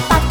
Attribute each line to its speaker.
Speaker 1: パ